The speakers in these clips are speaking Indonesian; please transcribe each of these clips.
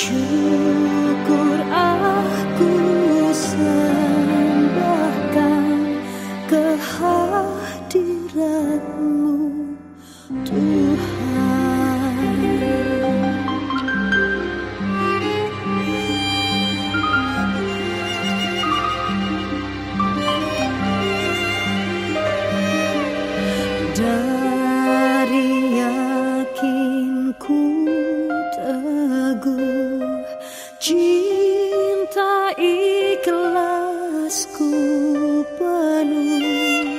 Syukur aku sembahkan kehadiratmu Tuhan. Dari Cinta ikhlasku penuh.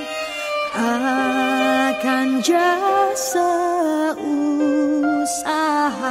Akan jasa usaha